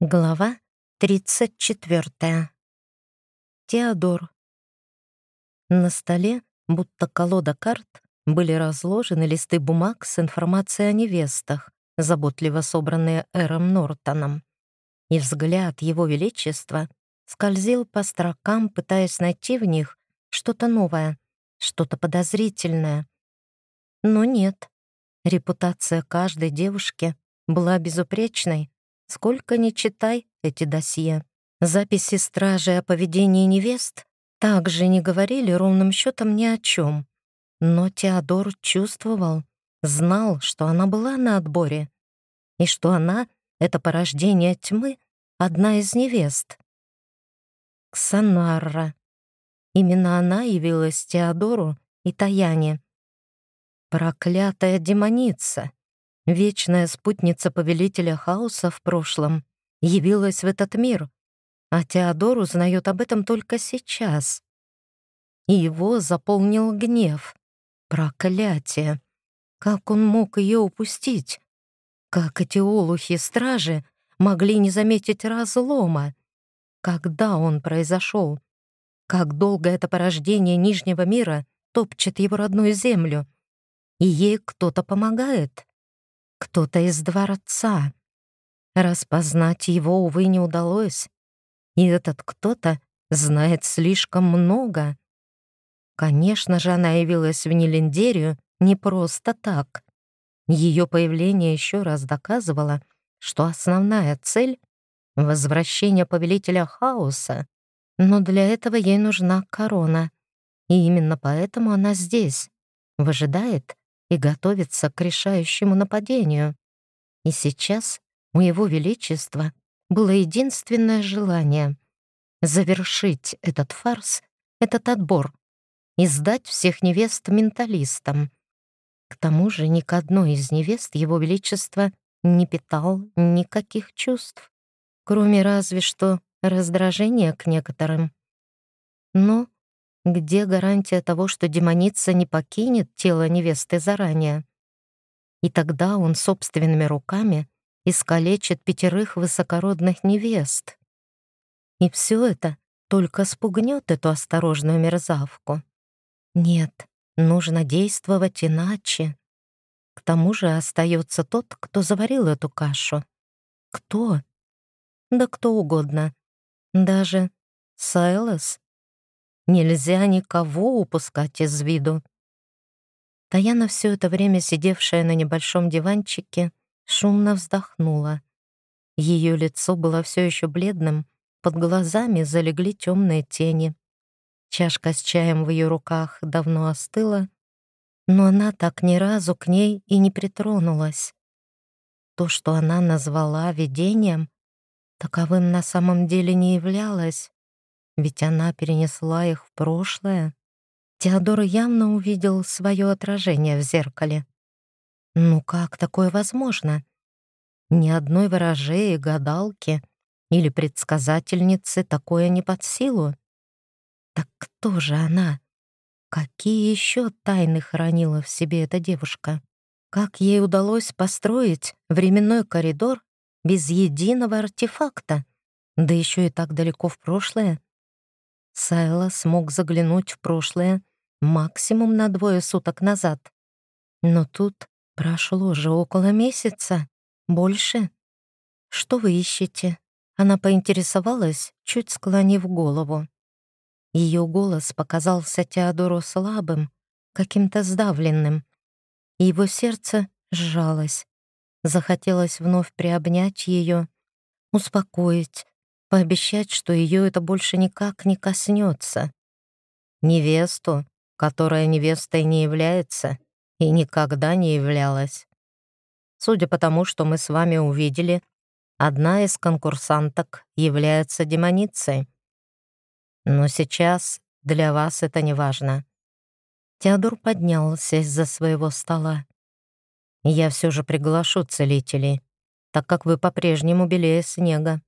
Глава 34. Теодор. На столе, будто колода карт, были разложены листы бумаг с информацией о невестах, заботливо собранные Эром Нортоном. И взгляд Его Величества скользил по строкам, пытаясь найти в них что-то новое, что-то подозрительное. Но нет. Репутация каждой девушки была безупречной, Сколько ни читай эти досье. Записи стражи о поведении невест также не говорили ровным счетом ни о чем. Но Теодор чувствовал, знал, что она была на отборе, и что она — это порождение тьмы, одна из невест. Ксанарра. Именно она явилась Теодору и Таяне. Проклятая демоница вечная спутница повелителя хаоса в прошлом, явилась в этот мир, а Теодор узнает об этом только сейчас. И его заполнил гнев. Проклятие! Как он мог ее упустить? Как эти олухи-стражи могли не заметить разлома? Когда он произошел? Как долго это порождение Нижнего мира топчет его родную землю? И ей кто-то помогает? Кто-то из дворца. Распознать его, увы, не удалось. И этот кто-то знает слишком много. Конечно же, она явилась в Нелендерию не просто так. Ее появление еще раз доказывало, что основная цель — возвращение повелителя хаоса. Но для этого ей нужна корона. И именно поэтому она здесь, выжидает и готовится к решающему нападению. И сейчас у Его Величества было единственное желание — завершить этот фарс, этот отбор, и сдать всех невест менталистам. К тому же ни к одной из невест Его Величество не питал никаких чувств, кроме разве что раздражения к некоторым. Но где гарантия того, что демоница не покинет тело невесты заранее? И тогда он собственными руками искалечит пятерых высокородных невест. И все это только спугнет эту осторожную мерзавку. Нет, нужно действовать иначе. К тому же остается тот, кто заварил эту кашу. Кто? Да кто угодно. Даже Сайлос Нельзя никого упускать из виду. Таяна, все это время сидевшая на небольшом диванчике, шумно вздохнула. Ее лицо было все еще бледным, под глазами залегли темные тени. Чашка с чаем в ее руках давно остыла, но она так ни разу к ней и не притронулась. То, что она назвала видением, таковым на самом деле не являлось. Ведь она перенесла их в прошлое. Теодор явно увидел свое отражение в зеркале. Ну как такое возможно? Ни одной ворожеи, гадалки или предсказательницы такое не под силу. Так кто же она? Какие еще тайны хранила в себе эта девушка? Как ей удалось построить временной коридор без единого артефакта? Да еще и так далеко в прошлое. Сайла смог заглянуть в прошлое максимум на двое суток назад. Но тут прошло же около месяца. Больше. Что вы ищете? Она поинтересовалась, чуть склонив голову. Ее голос показался Теодору слабым, каким-то сдавленным. И его сердце сжалось. Захотелось вновь приобнять ее, успокоить, пообещать, что ее это больше никак не коснется. Невесту, которая невестой не является и никогда не являлась. Судя по тому, что мы с вами увидели, одна из конкурсанток является демоницей. Но сейчас для вас это не важно. Теодор поднялся из-за своего стола. Я все же приглашу целителей, так как вы по-прежнему белее снега.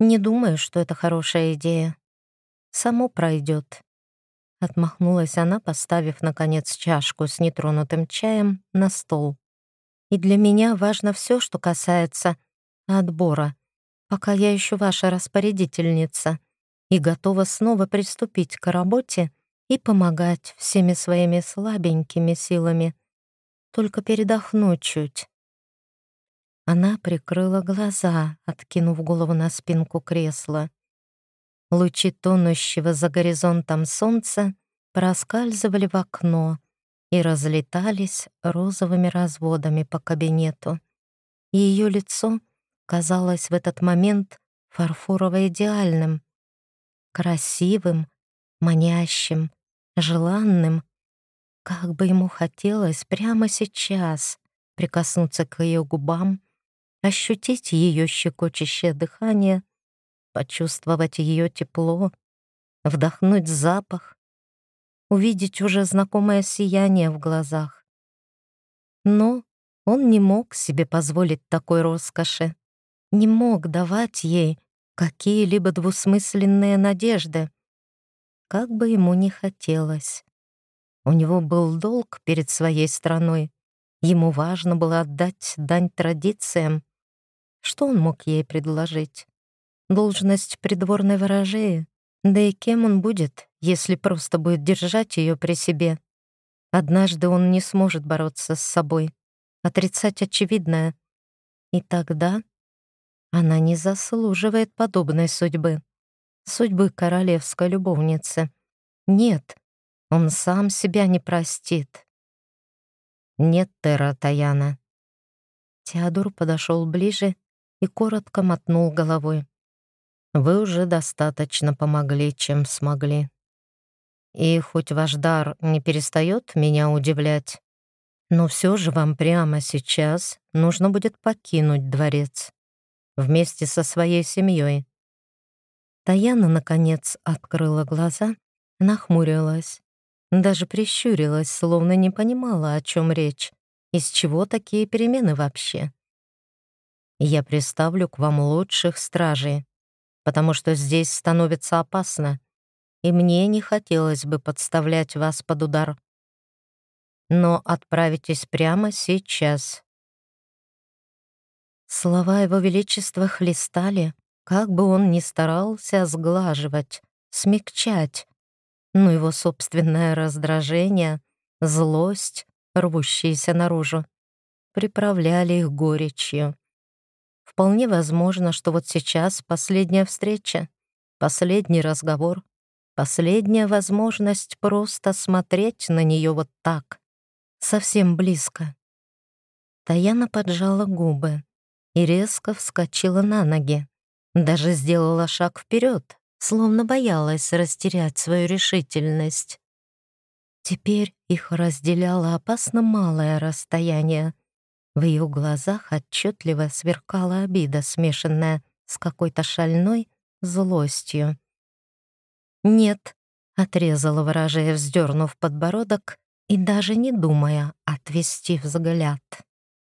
Не думаю, что это хорошая идея. Само пройдет. Отмахнулась она, поставив, наконец, чашку с нетронутым чаем на стол. И для меня важно все, что касается отбора. пока я еще ваша распорядительница и готова снова приступить к работе и помогать всеми своими слабенькими силами. Только передохнуть чуть. Она прикрыла глаза, откинув голову на спинку кресла. Лучи тонущего за горизонтом солнца проскальзывали в окно и разлетались розовыми разводами по кабинету. Ее лицо казалось в этот момент фарфорово-идеальным, красивым, манящим, желанным. Как бы ему хотелось прямо сейчас прикоснуться к ее губам, ощутить ее щекочущее дыхание, почувствовать ее тепло, вдохнуть запах, увидеть уже знакомое сияние в глазах. Но он не мог себе позволить такой роскоши, не мог давать ей какие-либо двусмысленные надежды, как бы ему ни хотелось. У него был долг перед своей страной, ему важно было отдать дань традициям. Что он мог ей предложить? Должность придворной ворожеи? Да и кем он будет, если просто будет держать ее при себе? Однажды он не сможет бороться с собой отрицать очевидное. И тогда она не заслуживает подобной судьбы. Судьбы королевской любовницы. Нет, он сам себя не простит. Нет, Тера Таяна. Теодор подошел ближе и коротко мотнул головой. Вы уже достаточно помогли, чем смогли. И хоть ваш дар не перестает меня удивлять, но все же вам прямо сейчас нужно будет покинуть дворец вместе со своей семьей. Таяна, наконец, открыла глаза, нахмурилась, даже прищурилась, словно не понимала, о чем речь, из чего такие перемены вообще. «Я приставлю к вам лучших стражей, потому что здесь становится опасно, и мне не хотелось бы подставлять вас под удар но отправитесь прямо сейчас». Слова Его Величества хлестали, как бы он ни старался сглаживать, смягчать, но его собственное раздражение, злость, рвущиеся наружу, приправляли их горечью. Вполне возможно, что вот сейчас последняя встреча, последний разговор, последняя возможность просто смотреть на нее вот так, совсем близко. Таяна поджала губы и резко вскочила на ноги. Даже сделала шаг вперед, словно боялась растерять свою решительность. Теперь их разделяло опасно малое расстояние. В ее глазах отчетливо сверкала обида, смешанная с какой-то шальной злостью. «Нет», — отрезала ворожея, вздернув подбородок и даже не думая отвести взгляд.